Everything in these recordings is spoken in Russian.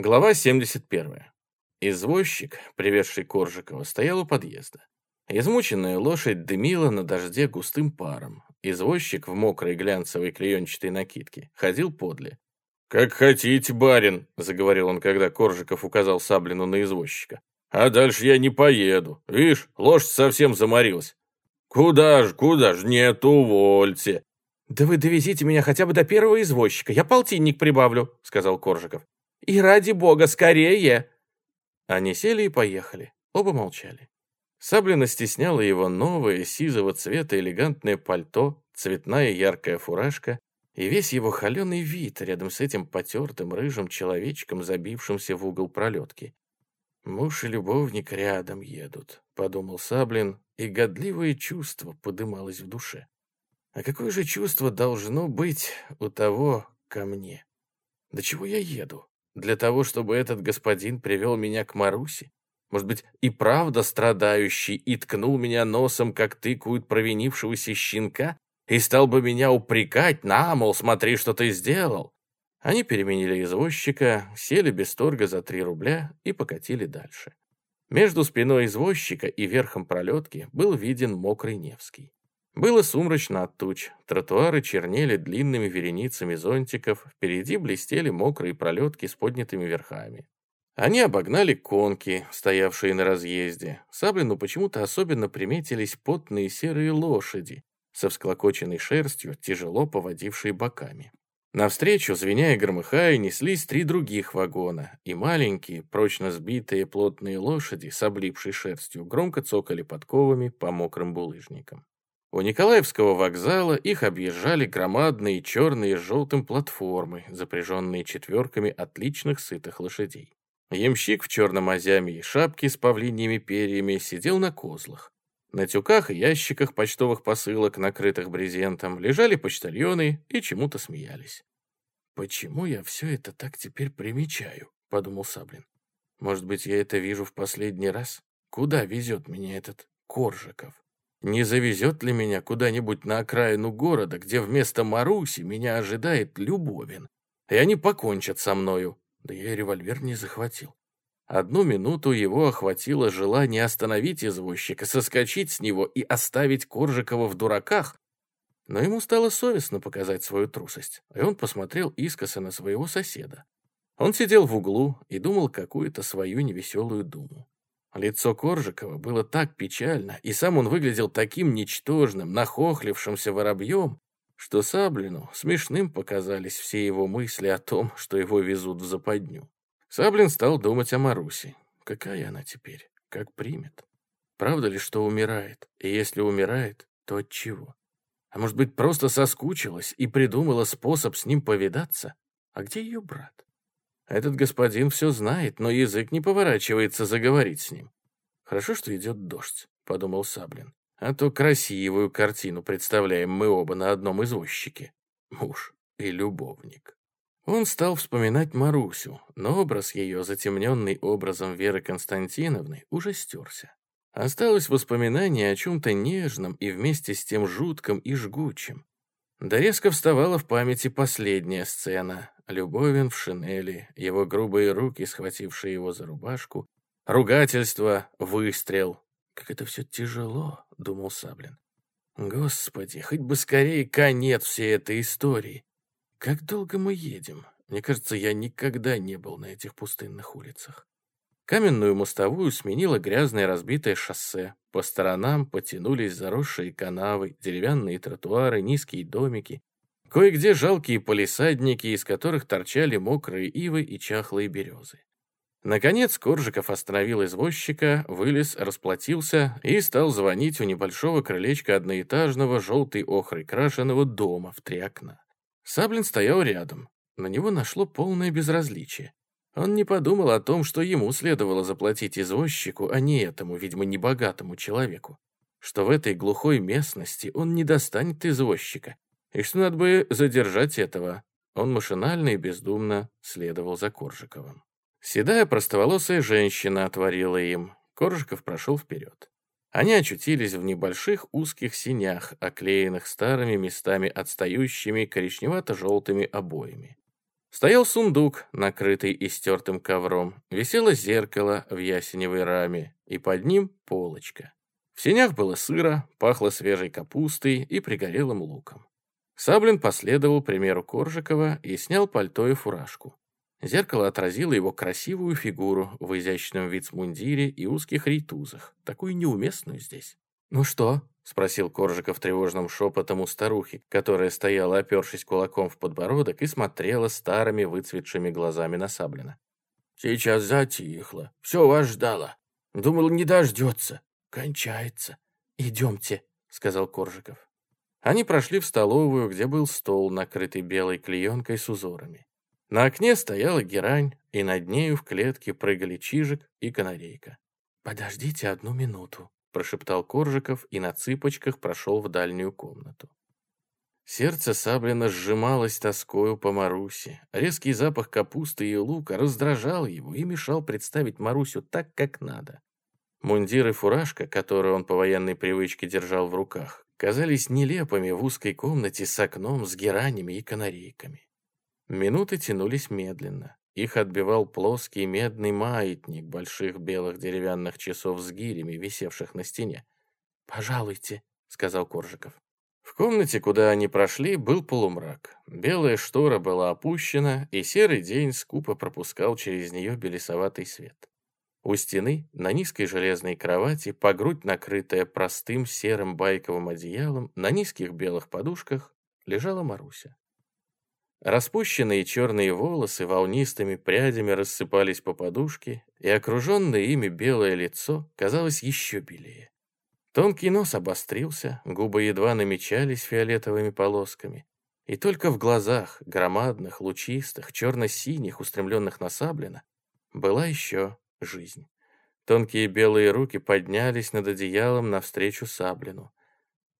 Глава 71. Извозчик, привезший Коржикова, стоял у подъезда. Измученная лошадь дымила на дожде густым паром. Извозчик в мокрой глянцевой клеенчатой накидке ходил подле. «Как хотите, барин», — заговорил он, когда Коржиков указал Саблину на извозчика. «А дальше я не поеду. Видишь, лошадь совсем заморилась. Куда ж, куда ж, нет, увольте». «Да вы довезите меня хотя бы до первого извозчика, я полтинник прибавлю», — сказал Коржиков. И ради бога, скорее!» Они сели и поехали. Оба молчали. Саблина стесняла его новое сизого цвета элегантное пальто, цветная яркая фуражка и весь его холеный вид рядом с этим потертым рыжим человечком, забившимся в угол пролетки. «Муж и любовник рядом едут», — подумал Саблин, и годливое чувство подымалось в душе. «А какое же чувство должно быть у того ко мне? До чего я еду? Для того, чтобы этот господин привел меня к Марусе? Может быть, и правда страдающий и ткнул меня носом, как тыкают провинившегося щенка, и стал бы меня упрекать, на, мол, смотри, что ты сделал? Они переменили извозчика, сели без торга за три рубля и покатили дальше. Между спиной извозчика и верхом пролетки был виден мокрый Невский. Было сумрачно от туч, тротуары чернели длинными вереницами зонтиков, впереди блестели мокрые пролетки с поднятыми верхами. Они обогнали конки, стоявшие на разъезде. Саблину почему-то особенно приметились потные серые лошади, со всклокоченной шерстью, тяжело поводившие боками. Навстречу, звеня и громыхая, неслись три других вагона, и маленькие, прочно сбитые плотные лошади с облипшей шерстью громко цокали подковами по мокрым булыжникам. У Николаевского вокзала их объезжали громадные черные с желтым платформы, запряженные четверками отличных сытых лошадей. Ямщик в черном озяме и шапке с павлиньими перьями сидел на козлах. На тюках и ящиках почтовых посылок, накрытых брезентом, лежали почтальоны и чему-то смеялись. «Почему я все это так теперь примечаю?» — подумал Саблин. «Может быть, я это вижу в последний раз? Куда везет меня этот Коржиков?» Не завезет ли меня куда-нибудь на окраину города, где вместо Маруси меня ожидает Любовин, и они покончат со мною? Да я и револьвер не захватил. Одну минуту его охватило желание остановить извозчика, соскочить с него и оставить Коржикова в дураках, но ему стало совестно показать свою трусость, и он посмотрел искоса на своего соседа. Он сидел в углу и думал какую-то свою невеселую думу. Лицо Коржикова было так печально, и сам он выглядел таким ничтожным, нахохлившимся воробьем, что Саблину смешным показались все его мысли о том, что его везут в западню. Саблин стал думать о Марусе. Какая она теперь? Как примет? Правда ли, что умирает? И если умирает, то от чего? А может быть, просто соскучилась и придумала способ с ним повидаться? А где ее брат? Этот господин все знает, но язык не поворачивается заговорить с ним. Хорошо, что идет дождь, подумал Саблин. А то красивую картину представляем мы оба на одном извозчике. Муж и любовник. Он стал вспоминать Марусю, но образ ее, затемненный образом Веры Константиновны, уже стерся. Осталось воспоминание о чем-то нежном и вместе с тем жутком и жгучем. Да резко вставала в памяти последняя сцена. Любовин в шинели, его грубые руки, схватившие его за рубашку, ругательство, выстрел. Как это все тяжело, думал Саблин. Господи, хоть бы скорее конец всей этой истории. Как долго мы едем? Мне кажется, я никогда не был на этих пустынных улицах. Каменную мостовую сменило грязное разбитое шоссе. По сторонам потянулись заросшие канавы, деревянные тротуары, низкие домики. Кое-где жалкие полисадники, из которых торчали мокрые ивы и чахлые березы. Наконец Коржиков остановил извозчика, вылез, расплатился и стал звонить у небольшого крылечка одноэтажного желтой охрой крашеного дома в три окна. Саблин стоял рядом. На него нашло полное безразличие. Он не подумал о том, что ему следовало заплатить извозчику, а не этому, видимо, небогатому человеку. Что в этой глухой местности он не достанет извозчика, и что надо бы задержать этого. Он машинально и бездумно следовал за Коржиковым. Седая простоволосая женщина отворила им. Коржиков прошел вперед. Они очутились в небольших узких синях, оклеенных старыми местами отстающими коричневато-желтыми обоями. Стоял сундук, накрытый истертым ковром, висело зеркало в ясеневой раме, и под ним полочка. В сенях было сыро, пахло свежей капустой и пригорелым луком. Саблин последовал примеру Коржикова и снял пальто и фуражку. Зеркало отразило его красивую фигуру в изящном вицмундире и узких рейтузах, такую неуместную здесь. «Ну что?» — спросил Коржиков тревожным шепотом у старухи, которая стояла, опершись кулаком в подбородок, и смотрела старыми выцветшими глазами на Саблина. «Сейчас затихло. Все вас ждала. Думал, не дождется. Кончается. Идемте», — сказал Коржиков. Они прошли в столовую, где был стол, накрытый белой клеенкой с узорами. На окне стояла герань, и над нею в клетке прыгали чижик и канарейка. «Подождите одну минуту», — прошептал Коржиков и на цыпочках прошел в дальнюю комнату. Сердце Саблина сжималось тоскою по Марусе. Резкий запах капусты и лука раздражал его и мешал представить Марусю так, как надо. Мундир и фуражка, которую он по военной привычке держал в руках, казались нелепыми в узкой комнате с окном, с геранями и канарейками. Минуты тянулись медленно. Их отбивал плоский медный маятник больших белых деревянных часов с гирями, висевших на стене. «Пожалуйте», — сказал Коржиков. В комнате, куда они прошли, был полумрак. Белая штора была опущена, и серый день скупо пропускал через нее белесоватый свет. У стены, на низкой железной кровати, по грудь накрытая простым серым байковым одеялом, на низких белых подушках лежала Маруся. Распущенные черные волосы волнистыми прядями рассыпались по подушке, и окруженное ими белое лицо казалось еще белее. Тонкий нос обострился, губы едва намечались фиолетовыми полосками, и только в глазах, громадных, лучистых, черно-синих, устремленных на Саблина, была еще жизнь. Тонкие белые руки поднялись над одеялом навстречу Саблину.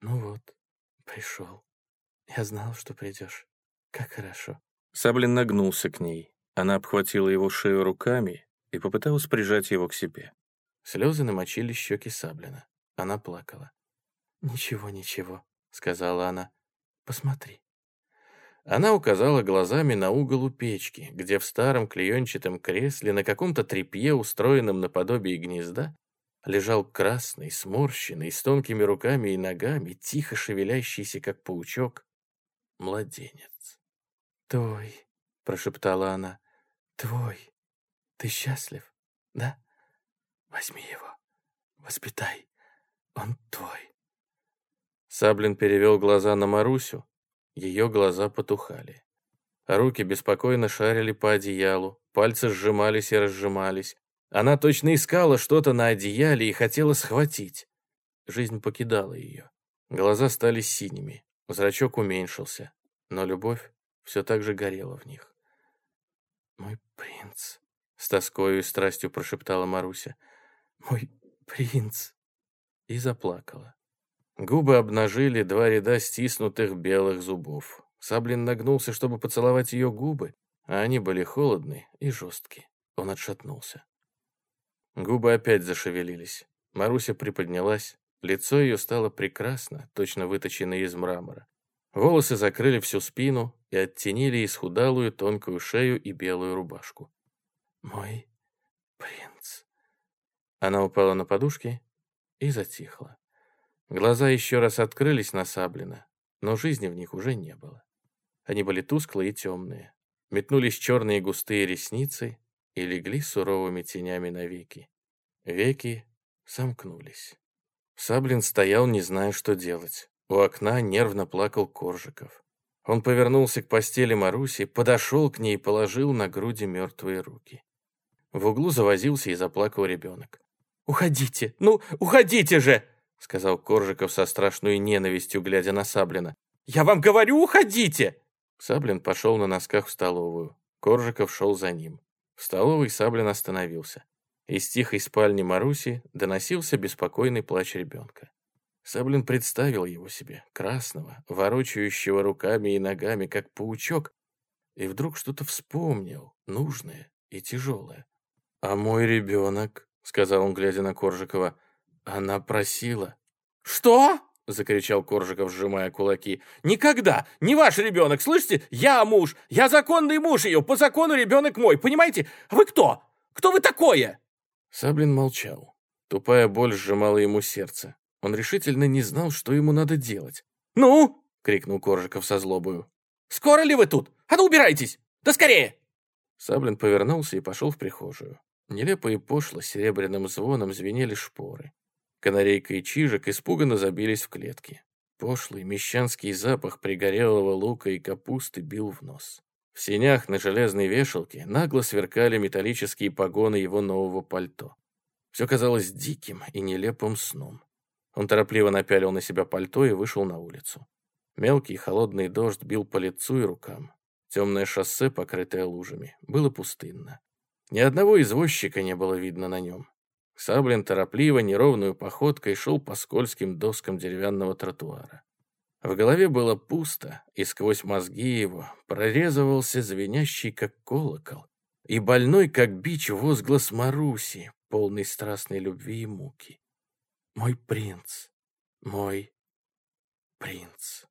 «Ну вот, пришел. Я знал, что придешь. Как хорошо». Саблин нагнулся к ней. Она обхватила его шею руками и попыталась прижать его к себе. Слезы намочили щеки Саблина. Она плакала. «Ничего, ничего», — сказала она. «Посмотри». Она указала глазами на угол у печки, где в старом клеенчатом кресле на каком-то тряпье, устроенном наподобие гнезда, лежал красный, сморщенный, с тонкими руками и ногами, тихо шевелящийся, как паучок, младенец. «Твой», — прошептала она, — «твой. Ты счастлив, да? Возьми его, воспитай, он твой». Саблин перевел глаза на Марусю, ее глаза потухали. Руки беспокойно шарили по одеялу, пальцы сжимались и разжимались. Она точно искала что-то на одеяле и хотела схватить. Жизнь покидала ее. Глаза стали синими, зрачок уменьшился, но любовь все так же горела в них. «Мой принц», — с тоскою и страстью прошептала Маруся. «Мой принц». И заплакала. Губы обнажили два ряда стиснутых белых зубов. Саблин нагнулся, чтобы поцеловать ее губы, а они были холодны и жесткие. Он отшатнулся. Губы опять зашевелились. Маруся приподнялась. Лицо ее стало прекрасно, точно выточенное из мрамора. Волосы закрыли всю спину и оттенили исхудалую тонкую шею и белую рубашку. «Мой принц». Она упала на подушки и затихла. Глаза еще раз открылись на Саблина, но жизни в них уже не было. Они были тусклые и темные. Метнулись черные густые ресницы и легли суровыми тенями на веки. Веки сомкнулись. Саблин стоял, не зная, что делать. У окна нервно плакал Коржиков. Он повернулся к постели Маруси, подошел к ней и положил на груди мертвые руки. В углу завозился и заплакал ребенок. «Уходите! Ну, уходите же!» — сказал Коржиков со страшной ненавистью, глядя на Саблина. «Я вам говорю, уходите!» Саблин пошел на носках в столовую. Коржиков шел за ним. В столовой Саблин остановился. Из тихой спальни Маруси доносился беспокойный плач ребенка. Саблин представил его себе, красного, ворочающего руками и ногами, как паучок, и вдруг что-то вспомнил, нужное и тяжелое. «А мой ребенок», — сказал он, глядя на Коржикова, она просила. «Что?» — закричал Коржиков, сжимая кулаки. «Никогда! Не ваш ребенок, слышите? Я муж! Я законный муж ее! По закону ребенок мой! Понимаете? А вы кто? Кто вы такое?» Саблин молчал. Тупая боль сжимала ему сердце. Он решительно не знал, что ему надо делать. «Ну!» — крикнул Коржиков со злобою. «Скоро ли вы тут? А ну убирайтесь! Да скорее!» Саблин повернулся и пошел в прихожую. Нелепо и пошло серебряным звоном звенели шпоры. Канарейка и Чижик испуганно забились в клетки. Пошлый мещанский запах пригорелого лука и капусты бил в нос. В сенях на железной вешалке нагло сверкали металлические погоны его нового пальто. Все казалось диким и нелепым сном. Он торопливо напялил на себя пальто и вышел на улицу. Мелкий холодный дождь бил по лицу и рукам. Темное шоссе, покрытое лужами, было пустынно. Ни одного извозчика не было видно на нем. Саблин торопливо, неровную походкой шел по скользким доскам деревянного тротуара. В голове было пусто, и сквозь мозги его прорезывался звенящий, как колокол, и больной, как бич, возглас Маруси, полный страстной любви и муки. «Мой принц, мой принц».